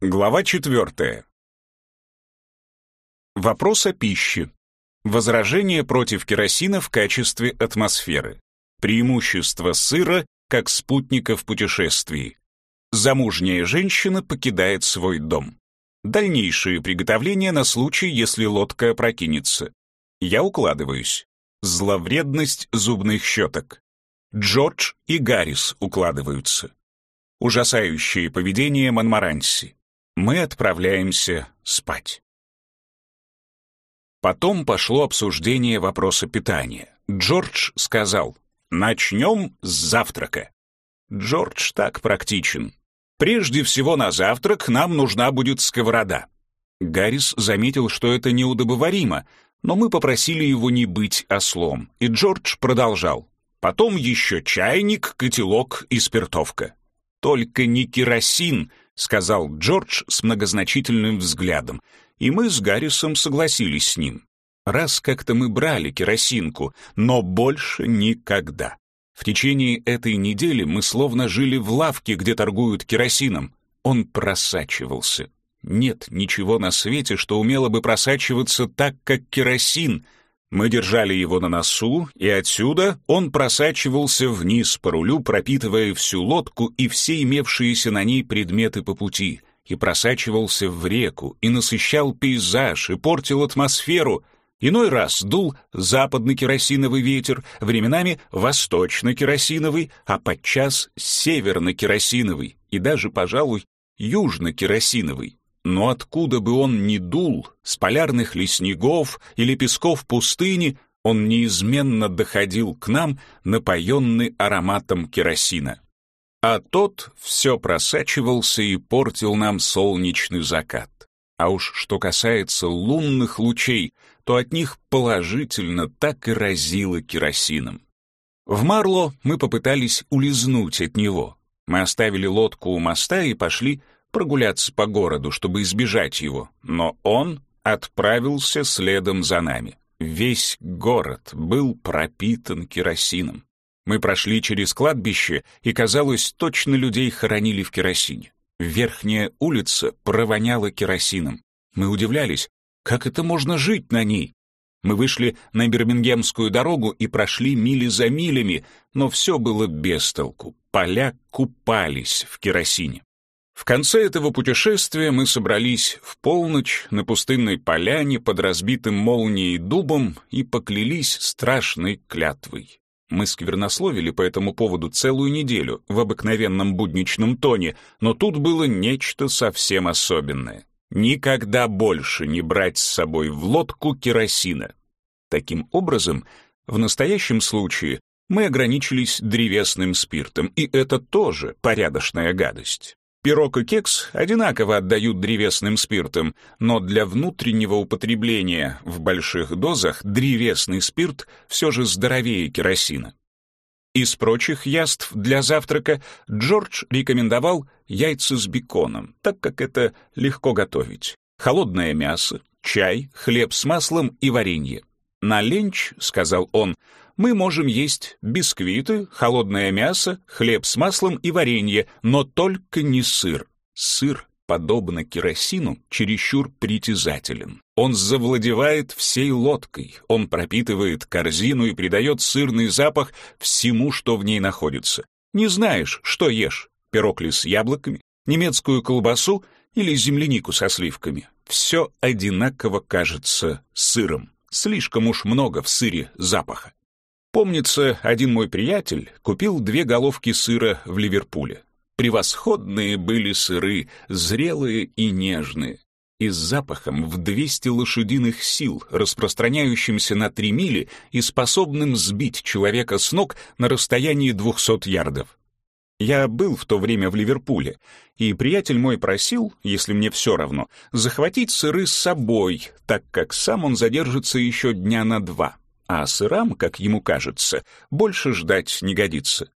Глава четвертая. Вопрос о пище. Возражение против керосина в качестве атмосферы. Преимущество сыра как спутника в путешествии. Замужняя женщина покидает свой дом. Дальнейшие приготовления на случай, если лодка опрокинется. Я укладываюсь. Зловредность зубных щеток. Джордж и Гаррис укладываются. Ужасающее поведение Монмаранси. Мы отправляемся спать. Потом пошло обсуждение вопроса питания. Джордж сказал, начнем с завтрака. Джордж так практичен. Прежде всего на завтрак нам нужна будет сковорода. Гаррис заметил, что это неудобоваримо, но мы попросили его не быть ослом, и Джордж продолжал. Потом еще чайник, котелок и спиртовка. Только не керосин — сказал Джордж с многозначительным взглядом, и мы с Гаррисом согласились с ним. Раз как-то мы брали керосинку, но больше никогда. В течение этой недели мы словно жили в лавке, где торгуют керосином. Он просачивался. Нет ничего на свете, что умело бы просачиваться так, как керосин — мы держали его на носу, и отсюда он просачивался вниз по рулю, пропитывая всю лодку и все имевшиеся на ней предметы по пути, и просачивался в реку, и насыщал пейзаж, и портил атмосферу. Иной раз дул западный керосиновый ветер, временами восточно-керосиновый, а подчас северно-керосиновый, и даже, пожалуй, южно-керосиновый. Но откуда бы он ни дул, с полярных ли снегов или песков пустыни, он неизменно доходил к нам, напоенный ароматом керосина. А тот все просачивался и портил нам солнечный закат. А уж что касается лунных лучей, то от них положительно так и разило керосином. В Марло мы попытались улизнуть от него. Мы оставили лодку у моста и пошли прогуляться по городу, чтобы избежать его, но он отправился следом за нами. Весь город был пропитан керосином. Мы прошли через кладбище, и, казалось, точно людей хоронили в керосине. Верхняя улица провоняла керосином. Мы удивлялись, как это можно жить на ней? Мы вышли на Бирмингемскую дорогу и прошли мили за милями, но все было без толку. Поля купались в керосине. В конце этого путешествия мы собрались в полночь на пустынной поляне под разбитым молнией дубом и поклялись страшной клятвой. Мы сквернословили по этому поводу целую неделю в обыкновенном будничном тоне, но тут было нечто совсем особенное. Никогда больше не брать с собой в лодку керосина. Таким образом, в настоящем случае мы ограничились древесным спиртом, и это тоже порядочная гадость. Пирог и кекс одинаково отдают древесным спиртам, но для внутреннего употребления в больших дозах древесный спирт все же здоровее керосина. Из прочих яств для завтрака Джордж рекомендовал яйца с беконом, так как это легко готовить, холодное мясо, чай, хлеб с маслом и варенье. «На ленч, — сказал он, мы можем есть бисквиты, холодное мясо, хлеб с маслом и варенье, но только не сыр. Сыр, подобно керосину, чересчур притязателен. Он завладевает всей лодкой, он пропитывает корзину и придает сырный запах всему, что в ней находится. Не знаешь, что ешь, пирог ли с яблоками, немецкую колбасу или землянику со сливками. Все одинаково кажется сыром. Слишком уж много в сыре запаха. Помнится, один мой приятель купил две головки сыра в Ливерпуле. Превосходные были сыры, зрелые и нежные, и с запахом в 200 лошадиных сил, распространяющимся на 3 мили и способным сбить человека с ног на расстоянии 200 ярдов. Я был в то время в Ливерпуле, и приятель мой просил, если мне все равно, захватить сыры с собой, так как сам он задержится еще дня на два а сырам, как ему кажется, больше ждать не годится.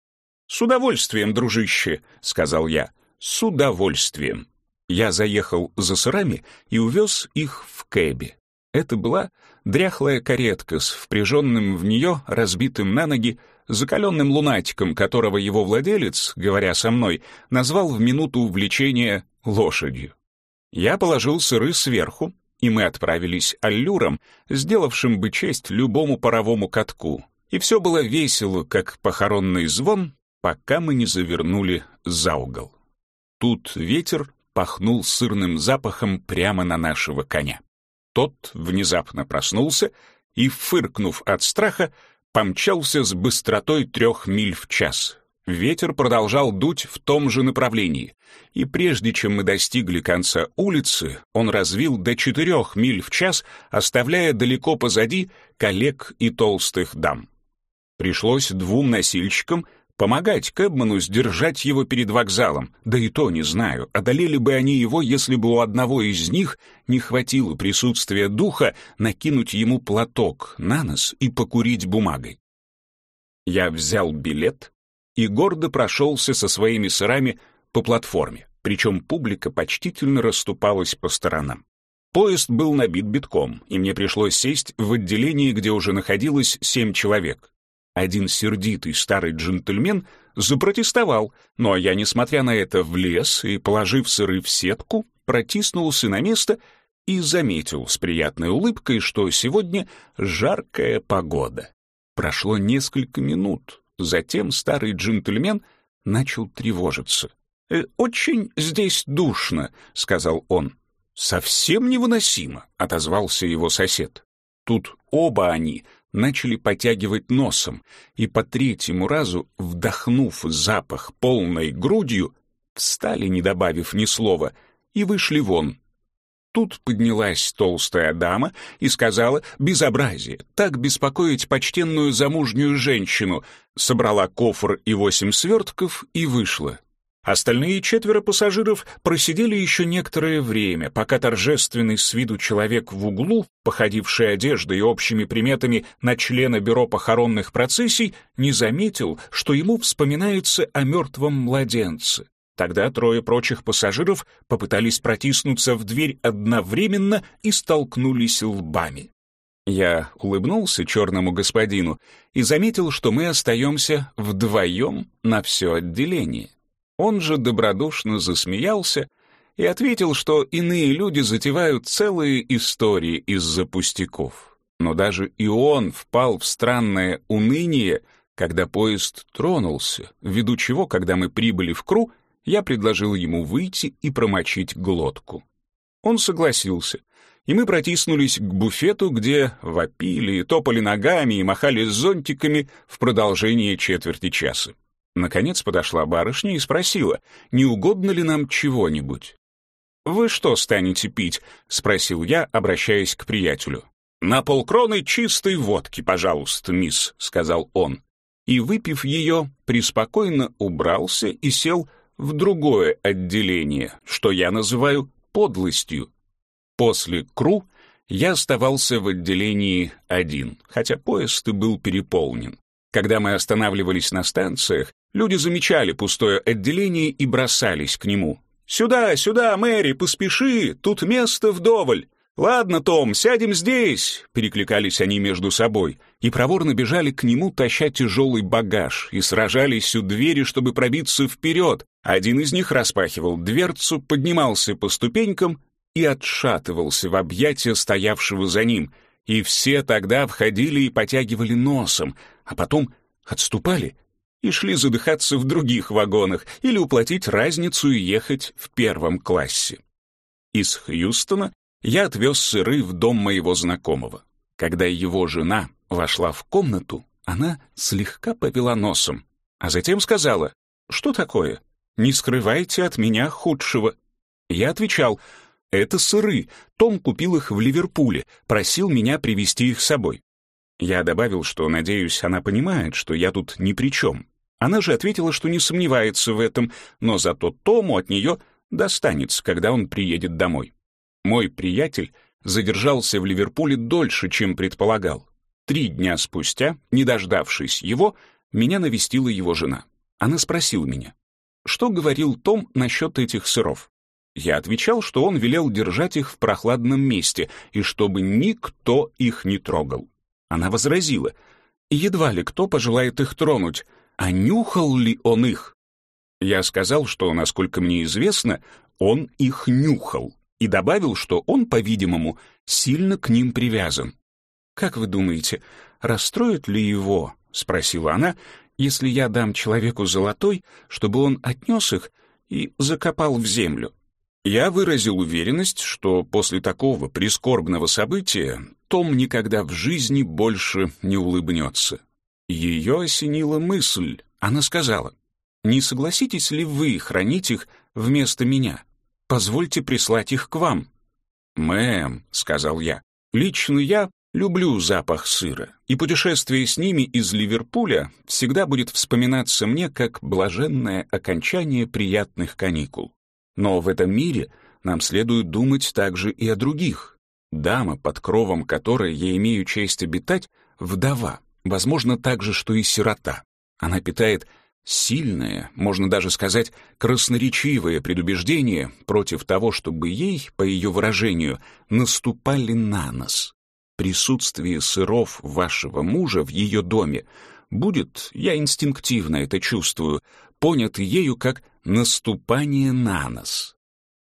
«С удовольствием, дружище», — сказал я, — «с удовольствием». Я заехал за сырами и увез их в кэбе. Это была дряхлая каретка с впряженным в нее, разбитым на ноги, закаленным лунатиком, которого его владелец, говоря со мной, назвал в минуту увлечения лошадью. Я положил сыры сверху, и мы отправились аллюром, сделавшим бы честь любому паровому катку. И все было весело, как похоронный звон, пока мы не завернули за угол. Тут ветер пахнул сырным запахом прямо на нашего коня. Тот внезапно проснулся и, фыркнув от страха, помчался с быстротой трех миль в час. Ветер продолжал дуть в том же направлении, и прежде чем мы достигли конца улицы, он развил до четырех миль в час, оставляя далеко позади коллег и толстых дам. Пришлось двум носильщикам помогать Кэбману сдержать его перед вокзалом, да и то не знаю, одолели бы они его, если бы у одного из них не хватило присутствия духа накинуть ему платок на нос и покурить бумагой. Я взял билет и гордо прошелся со своими сырами по платформе, причем публика почтительно расступалась по сторонам. Поезд был набит битком, и мне пришлось сесть в отделении, где уже находилось семь человек. Один сердитый старый джентльмен запротестовал, но я, несмотря на это, влез и, положив сыры в сетку, протиснулся на место и заметил с приятной улыбкой, что сегодня жаркая погода. Прошло несколько минут, затем старый джентльмен начал тревожиться. «Э, «Очень здесь душно», — сказал он. «Совсем невыносимо», — отозвался его сосед. Тут оба они начали потягивать носом, и по третьему разу, вдохнув запах полной грудью, встали, не добавив ни слова, и вышли вон. Тут поднялась толстая дама и сказала «Безобразие! Так беспокоить почтенную замужнюю женщину!» Собрала кофр и восемь свертков и вышла. Остальные четверо пассажиров просидели еще некоторое время, пока торжественный с виду человек в углу, походивший одеждой и общими приметами на члена бюро похоронных процессий, не заметил, что ему вспоминается о мертвом младенце. Тогда трое прочих пассажиров попытались протиснуться в дверь одновременно и столкнулись лбами. Я улыбнулся черному господину и заметил, что мы остаемся вдвоем на все отделение. Он же добродушно засмеялся и ответил, что иные люди затевают целые истории из-за пустяков. Но даже и он впал в странное уныние, когда поезд тронулся, ввиду чего, когда мы прибыли в Кру, я предложил ему выйти и промочить глотку. Он согласился, и мы протиснулись к буфету, где вопили, топали ногами и махали зонтиками в продолжение четверти часа. Наконец подошла барышня и спросила, не угодно ли нам чего-нибудь. «Вы что станете пить?» — спросил я, обращаясь к приятелю. «На полкроны чистой водки, пожалуйста, мисс», — сказал он. И, выпив ее, преспокойно убрался и сел в другое отделение, что я называю подлостью. После КРУ я оставался в отделении один, хотя поезд и был переполнен. Когда мы останавливались на станциях, люди замечали пустое отделение и бросались к нему. «Сюда, сюда, Мэри, поспеши, тут место вдоволь!» «Ладно, Том, сядем здесь!» — перекликались они между собой, и проворно бежали к нему, таща тяжелый багаж, и сражались у двери, чтобы пробиться вперед. Один из них распахивал дверцу, поднимался по ступенькам и отшатывался в объятия стоявшего за ним, и все тогда входили и потягивали носом, а потом отступали и шли задыхаться в других вагонах или уплатить разницу и ехать в первом классе. Из Хьюстона я отвез сыры в дом моего знакомого. Когда его жена вошла в комнату, она слегка повела носом, а затем сказала, «Что такое? Не скрывайте от меня худшего». Я отвечал, «Это сыры, Том купил их в Ливерпуле, просил меня привезти их с собой». Я добавил, что, надеюсь, она понимает, что я тут ни при чем. Она же ответила, что не сомневается в этом, но зато Тому от нее достанется, когда он приедет домой. Мой приятель задержался в Ливерпуле дольше, чем предполагал. Три дня спустя, не дождавшись его, меня навестила его жена. Она спросила меня, что говорил Том насчет этих сыров. Я отвечал, что он велел держать их в прохладном месте и чтобы никто их не трогал. Она возразила, едва ли кто пожелает их тронуть, а нюхал ли он их? Я сказал, что, насколько мне известно, он их нюхал. и добавил, что он, по-видимому, сильно к ним привязан. «Как вы думаете, расстроит ли его, — спросила она, — если я дам человеку золотой, чтобы он отнес их и закопал в землю?» Я выразил уверенность, что после такого прискорбного события Том никогда в жизни больше не улыбнется. Ее осенила мысль. Она сказала, «Не согласитесь ли вы хранить их вместо меня? Позвольте прислать их к вам». «Мэм», — сказал я, — «лично я Люблю запах сыра, и путешествие с ними из Ливерпуля всегда будет вспоминаться мне как блаженное окончание приятных каникул. Но в этом мире нам следует думать также и о других. Дама, под кровом которой я имею честь обитать, вдова, возможно, так же, что и сирота. Она питает сильное, можно даже сказать, красноречивое предубеждение против того, чтобы ей, по ее выражению, наступали на нос присутствие сыров вашего мужа в ее доме будет, я инстинктивно это чувствую, понят ею как наступание на нос.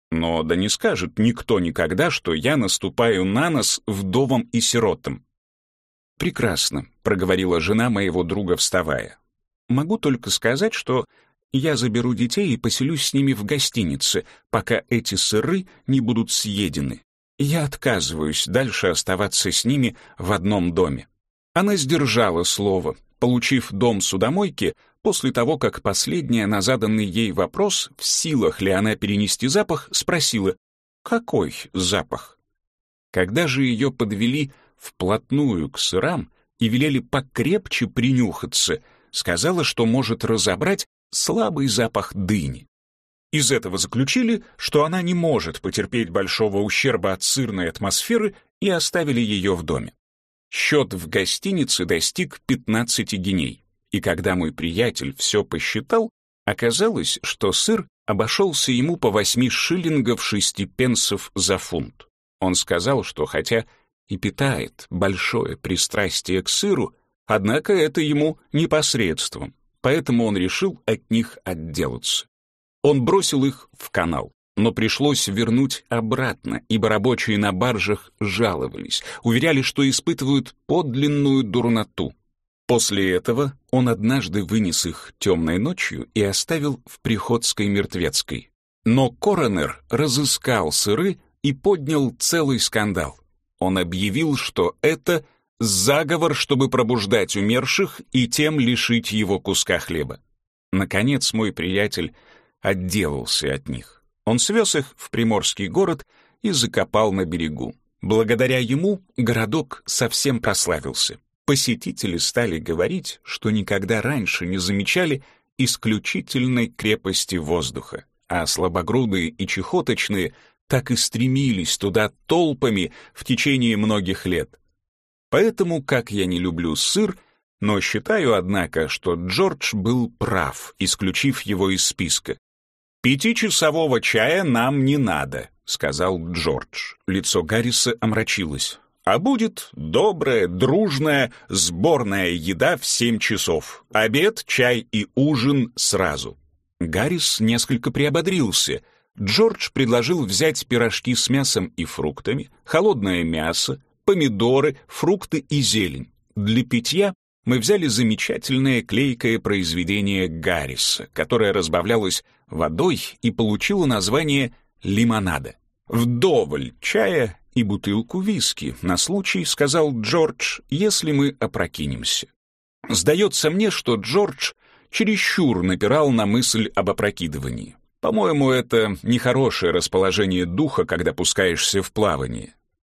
Но да не скажет никто никогда, что я наступаю на нос вдовам и сиротам. «Прекрасно», — проговорила жена моего друга, вставая. «Могу только сказать, что я заберу детей и поселюсь с ними в гостинице, пока эти сыры не будут съедены. Я отказываюсь дальше оставаться с ними в одном доме. Она сдержала слово, получив дом судомойки после того, как последняя на заданный ей вопрос, в силах ли она перенести запах, спросила «Какой запах?». Когда же ее подвели вплотную к сырам и велели покрепче принюхаться, сказала, что может разобрать слабый запах дыни. Из этого заключили, что она не может потерпеть большого ущерба от сырной атмосферы и оставили ее в доме. Счет в гостинице достиг 15 геней, и когда мой приятель все посчитал, оказалось, что сыр обошелся ему по 8 шиллингов 6 пенсов за фунт. Он сказал, что хотя и питает большое пристрастие к сыру, однако это ему непосредством, поэтому он решил от них отделаться. Он бросил их в канал, но пришлось вернуть обратно, ибо рабочие на баржах жаловались, уверяли, что испытывают подлинную дурноту. После этого он однажды вынес их темной ночью и оставил в Приходской мертвецкой. Но коронер разыскал сыры и поднял целый скандал. Он объявил, что это заговор, чтобы пробуждать умерших и тем лишить его куска хлеба. Наконец мой приятель отделался от них. Он свез их в приморский город и закопал на берегу. Благодаря ему городок совсем прославился. Посетители стали говорить, что никогда раньше не замечали исключительной крепости воздуха, а слабогрудые и чехоточные так и стремились туда толпами в течение многих лет. Поэтому, как я не люблю сыр, но считаю, однако, что Джордж был прав, исключив его из списка. «Пятичасового чая нам не надо», — сказал Джордж. Лицо Гарриса омрачилось. «А будет добрая, дружная, сборная еда в семь часов. Обед, чай и ужин сразу». Гаррис несколько приободрился. Джордж предложил взять пирожки с мясом и фруктами, холодное мясо, помидоры, фрукты и зелень. Для питья мы взяли замечательное клейкое произведение Гарриса, которое разбавлялось водой и получило название лимонада. Вдоволь чая и бутылку виски на случай, сказал Джордж, если мы опрокинемся. Сдается мне, что Джордж чересчур напирал на мысль об опрокидывании. По-моему, это нехорошее расположение духа, когда пускаешься в плавание.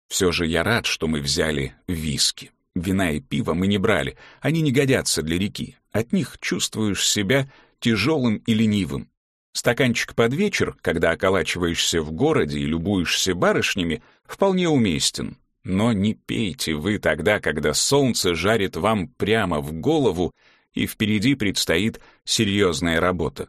Все же я рад, что мы взяли виски. Вина и пиво мы не брали, они не годятся для реки. От них чувствуешь себя тяжелым и ленивым. Стаканчик под вечер, когда околачиваешься в городе и любуешься барышнями, вполне уместен. Но не пейте вы тогда, когда солнце жарит вам прямо в голову, и впереди предстоит серьезная работа.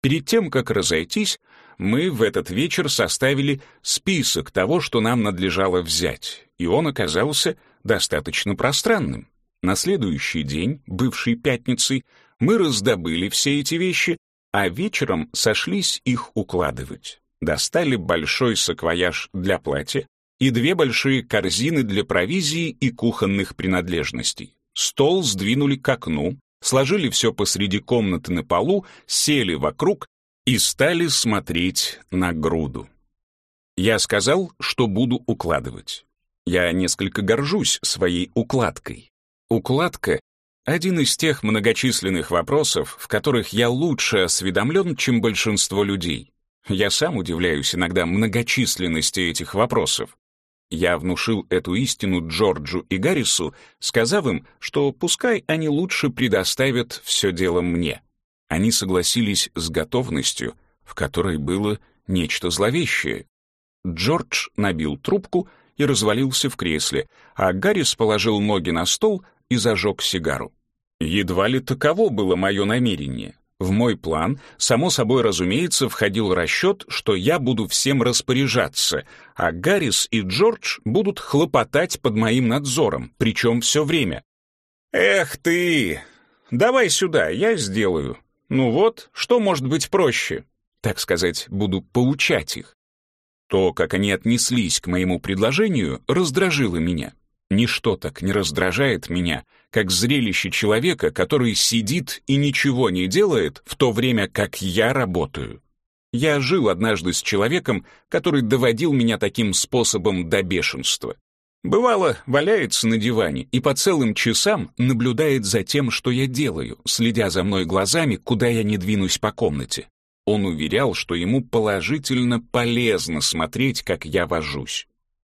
Перед тем, как разойтись, мы в этот вечер составили список того, что нам надлежало взять, и он оказался достаточно пространным. На следующий день, бывший пятницей, мы раздобыли все эти вещи, а вечером сошлись их укладывать. Достали большой саквояж для платья и две большие корзины для провизии и кухонных принадлежностей. Стол сдвинули к окну, сложили все посреди комнаты на полу, сели вокруг и стали смотреть на груду. Я сказал, что буду укладывать. Я несколько горжусь своей укладкой. Укладка — один из тех многочисленных вопросов, в которых я лучше осведомлен, чем большинство людей. Я сам удивляюсь иногда многочисленности этих вопросов. Я внушил эту истину Джорджу и Гаррису, сказав им, что пускай они лучше предоставят все дело мне. Они согласились с готовностью, в которой было нечто зловещее. Джордж набил трубку и развалился в кресле, а Гаррис положил ноги на стол и зажег сигару. Едва ли таково было мое намерение. В мой план, само собой разумеется, входил расчет, что я буду всем распоряжаться, а Гаррис и Джордж будут хлопотать под моим надзором, причем все время. «Эх ты! Давай сюда, я сделаю. Ну вот, что может быть проще?» Так сказать, буду поучать их. То, как они отнеслись к моему предложению, раздражило меня. Ничто так не раздражает меня, как зрелище человека, который сидит и ничего не делает, в то время как я работаю. Я жил однажды с человеком, который доводил меня таким способом до бешенства. Бывало, валяется на диване и по целым часам наблюдает за тем, что я делаю, следя за мной глазами, куда я не двинусь по комнате. Он уверял, что ему положительно полезно смотреть, как я вожусь.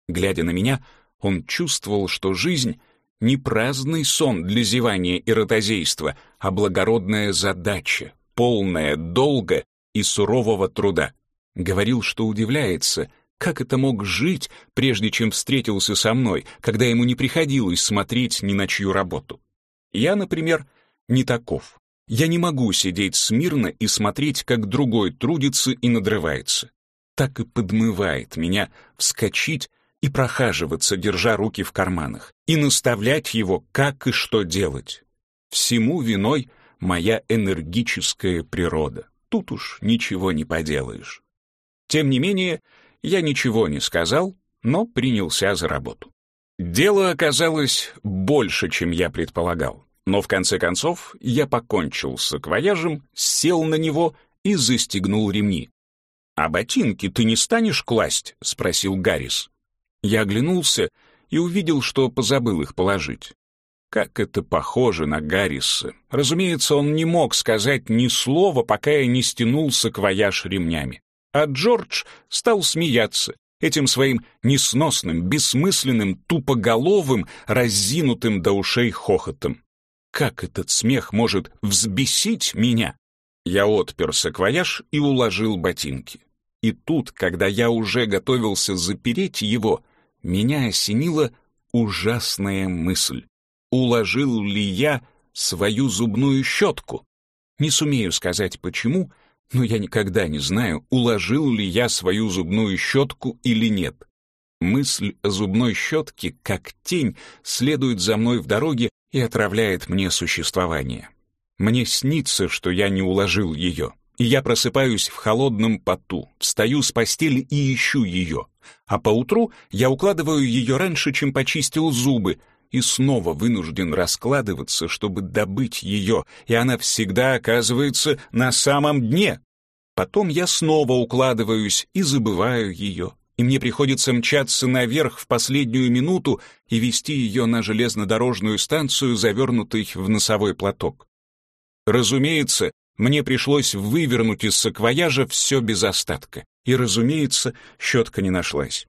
Глядя на меня, он чувствовал, что жизнь — не праздный сон для зевания и ротозейства, а благородная задача, полная долга и сурового труда. Говорил, что удивляется, как это мог жить, прежде чем встретился со мной, когда ему не приходилось смотреть ни на чью работу. Я, например, не таков. Я не могу сидеть смирно и смотреть, как другой трудится и надрывается. Так и подмывает меня вскочить и прохаживаться, держа руки в карманах, и наставлять его, как и что делать. Всему виной моя энергическая природа. Тут уж ничего не поделаешь. Тем не менее, я ничего не сказал, но принялся за работу. Дело оказалось больше, чем я предполагал. Но в конце концов я покончил с саквояжем, сел на него и застегнул ремни. «А ботинки ты не станешь класть?» — спросил Гаррис. Я оглянулся и увидел, что позабыл их положить. Как это похоже на Гарриса. Разумеется, он не мог сказать ни слова, пока я не стянул саквояж ремнями. А Джордж стал смеяться этим своим несносным, бессмысленным, тупоголовым, разинутым до ушей хохотом. Как этот смех может взбесить меня? Я отпер саквояж и уложил ботинки. И тут, когда я уже готовился запереть его, меня осенила ужасная мысль. Уложил ли я свою зубную щетку? Не сумею сказать почему, но я никогда не знаю, уложил ли я свою зубную щетку или нет. Мысль о зубной щетке, как тень, следует за мной в дороге и отравляет мне существование. Мне снится, что я не уложил ее, я просыпаюсь в холодном поту, встаю с постели и ищу ее а поутру я укладываю ее раньше, чем почистил зубы, и снова вынужден раскладываться, чтобы добыть ее, и она всегда оказывается на самом дне. Потом я снова укладываюсь и забываю ее, и мне приходится мчаться наверх в последнюю минуту и вести ее на железнодорожную станцию, завернутой в носовой платок. Разумеется, мне пришлось вывернуть из саквояжа все без остатка. И, разумеется, щетка не нашлась.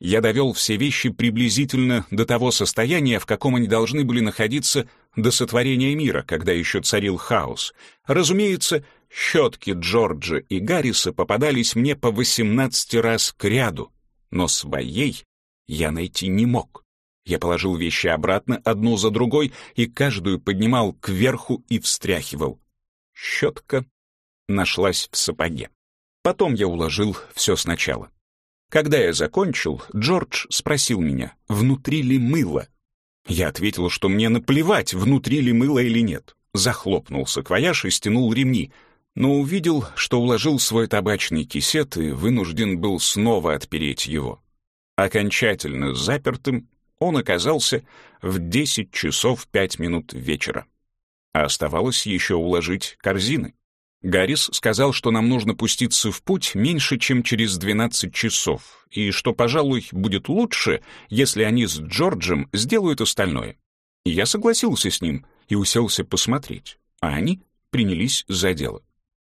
Я довел все вещи приблизительно до того состояния, в каком они должны были находиться до сотворения мира, когда еще царил хаос. Разумеется, щетки Джорджа и Гарриса попадались мне по 18 раз к ряду, но своей я найти не мог. Я положил вещи обратно, одну за другой, и каждую поднимал кверху и встряхивал. Щетка нашлась в сапоге. Потом я уложил все сначала. Когда я закончил, Джордж спросил меня, внутри ли мыло. Я ответил, что мне наплевать, внутри ли мыло или нет. Захлопнул саквояж и стянул ремни. но увидел, что уложил свой табачный кисет и вынужден был снова отпереть его. Окончательно запертым он оказался в 10 часов 5 минут вечера. А оставалось еще уложить корзины. Гаррис сказал, что нам нужно пуститься в путь меньше, чем через 12 часов, и что, пожалуй, будет лучше, если они с Джорджем сделают остальное. Я согласился с ним и уселся посмотреть, а они принялись за дело.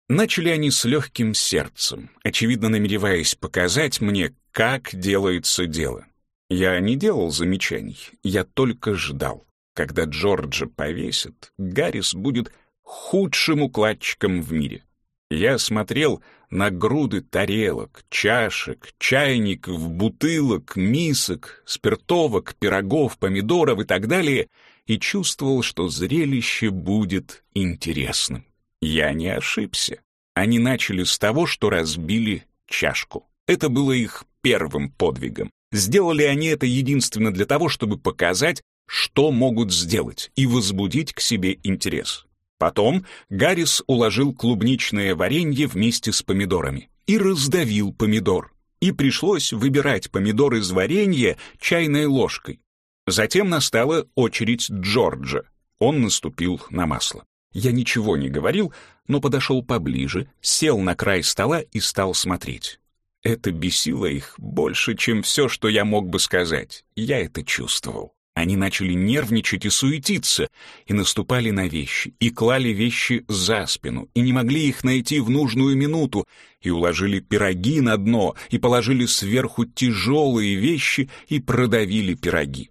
Начали они с легким сердцем, очевидно намереваясь показать мне, как делается дело. Я не делал замечаний, я только ждал. Когда Джорджа повесят, Гаррис будет худшим укладчиком в мире. Я смотрел на груды тарелок, чашек, чайников, бутылок, мисок, спиртовок, пирогов, помидоров и так далее и чувствовал, что зрелище будет интересным. Я не ошибся. Они начали с того, что разбили чашку. Это было их первым подвигом. Сделали они это единственно для того, чтобы показать, что могут сделать, и возбудить к себе интерес. Потом Гаррис уложил клубничное варенье вместе с помидорами и раздавил помидор. И пришлось выбирать помидор из варенья чайной ложкой. Затем настала очередь Джорджа. Он наступил на масло. Я ничего не говорил, но подошел поближе, сел на край стола и стал смотреть. Это бесило их больше, чем все, что я мог бы сказать. Я это чувствовал. Они начали нервничать и суетиться, и наступали на вещи, и клали вещи за спину, и не могли их найти в нужную минуту, и уложили пироги на дно, и положили сверху тяжелые вещи, и продавили пироги.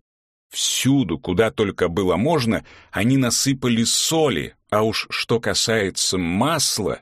Всюду, куда только было можно, они насыпали соли, а уж что касается масла,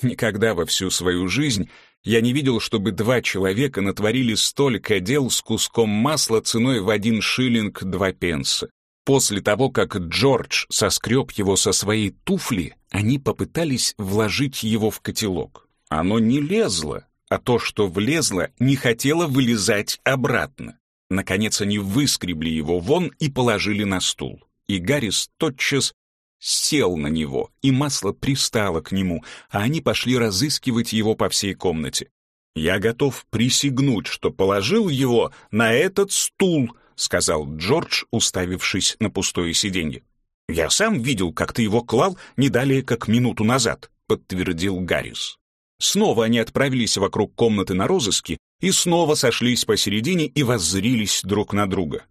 никогда во всю свою жизнь я не видел, чтобы два человека натворили столько дел с куском масла ценой в один шиллинг два пенса. После того, как Джордж соскреб его со своей туфли, они попытались вложить его в котелок. Оно не лезло, а то, что влезло, не хотело вылезать обратно. Наконец они выскребли его вон и положили на стул. И Гаррис тотчас сел на него, и масло пристало к нему, а они пошли разыскивать его по всей комнате. «Я готов присягнуть, что положил его на этот стул», сказал Джордж, уставившись на пустое сиденье. «Я сам видел, как ты его клал не далее, как минуту назад», подтвердил Гаррис. Снова они отправились вокруг комнаты на розыске и снова сошлись посередине и воззрились друг на друга.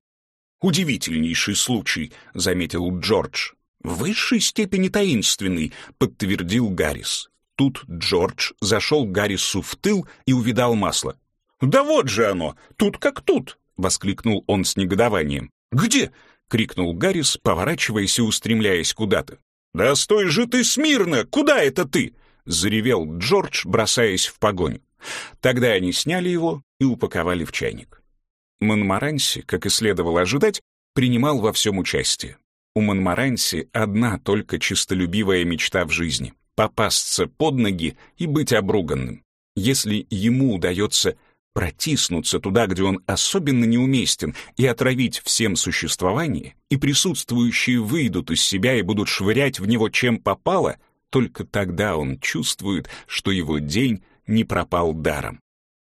«Удивительнейший случай», — заметил Джордж. «В высшей степени таинственный», — подтвердил Гаррис. Тут Джордж зашел Гаррису в тыл и увидал масло. «Да вот же оно! Тут как тут!» — воскликнул он с негодованием. «Где?» — крикнул Гаррис, поворачиваясь и устремляясь куда-то. «Да стой же ты смирно! Куда это ты?» — заревел Джордж, бросаясь в погоню. Тогда они сняли его и упаковали в чайник. Монмаранси, как и следовало ожидать, принимал во всем участие. У Монмаранси одна только чистолюбивая мечта в жизни — попасться под ноги и быть обруганным. Если ему удается протиснуться туда, где он особенно неуместен, и отравить всем существование, и присутствующие выйдут из себя и будут швырять в него чем попало, только тогда он чувствует, что его день не пропал даром.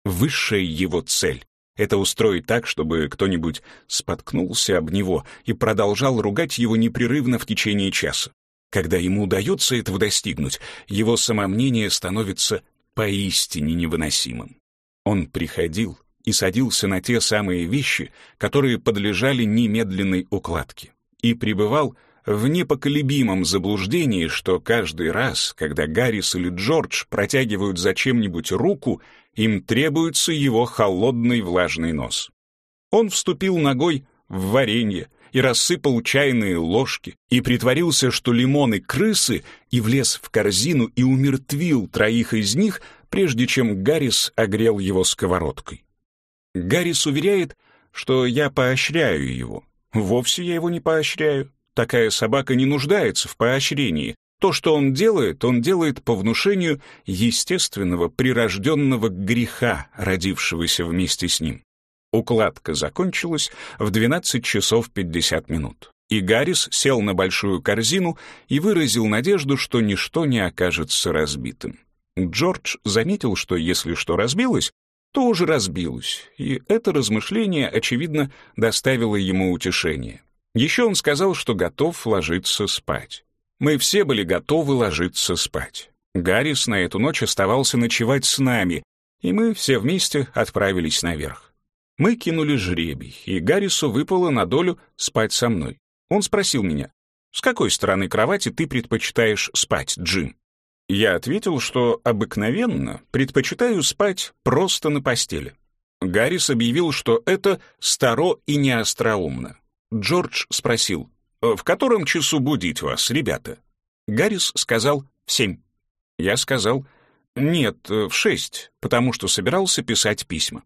Высшая его цель это устроить так, чтобы кто-нибудь споткнулся об него и продолжал ругать его непрерывно в течение часа. Когда ему удается этого достигнуть, его самомнение становится поистине невыносимым. Он приходил и садился на те самые вещи, которые подлежали немедленной укладке, и пребывал в непоколебимом заблуждении, что каждый раз, когда Гаррис или Джордж протягивают зачем-нибудь руку, им требуется его холодный влажный нос. Он вступил ногой в варенье и рассыпал чайные ложки, и притворился, что лимоны крысы, и влез в корзину и умертвил троих из них, прежде чем Гаррис огрел его сковородкой. Гаррис уверяет, что я поощряю его. Вовсе я его не поощряю. Такая собака не нуждается в поощрении. То, что он делает, он делает по внушению естественного прирожденного греха, родившегося вместе с ним. Укладка закончилась в 12 часов 50 минут. И Гаррис сел на большую корзину и выразил надежду, что ничто не окажется разбитым. Джордж заметил, что если что разбилось, то уже разбилось, и это размышление, очевидно, доставило ему утешение. Еще он сказал, что готов ложиться спать. Мы все были готовы ложиться спать. Гаррис на эту ночь оставался ночевать с нами, и мы все вместе отправились наверх. Мы кинули жребий, и Гаррису выпало на долю спать со мной. Он спросил меня, «С какой стороны кровати ты предпочитаешь спать, Джим?» Я ответил, что обыкновенно предпочитаю спать просто на постели. Гаррис объявил, что это старо и неостроумно. Джордж спросил, «В котором часу будить вас, ребята?» Гаррис сказал «в семь». Я сказал «нет, в шесть», потому что собирался писать письма.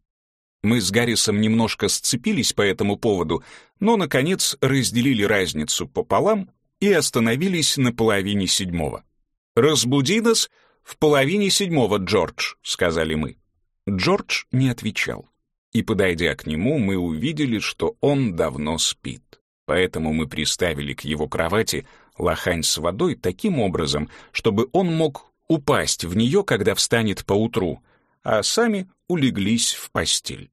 Мы с Гаррисом немножко сцепились по этому поводу, но, наконец, разделили разницу пополам и остановились на половине седьмого. «Разбуди нас в половине седьмого, Джордж», — сказали мы. Джордж не отвечал. И, подойдя к нему, мы увидели, что он давно спит. Поэтому мы приставили к его кровати лохань с водой таким образом, чтобы он мог упасть в нее, когда встанет поутру, а сами улеглись в постель.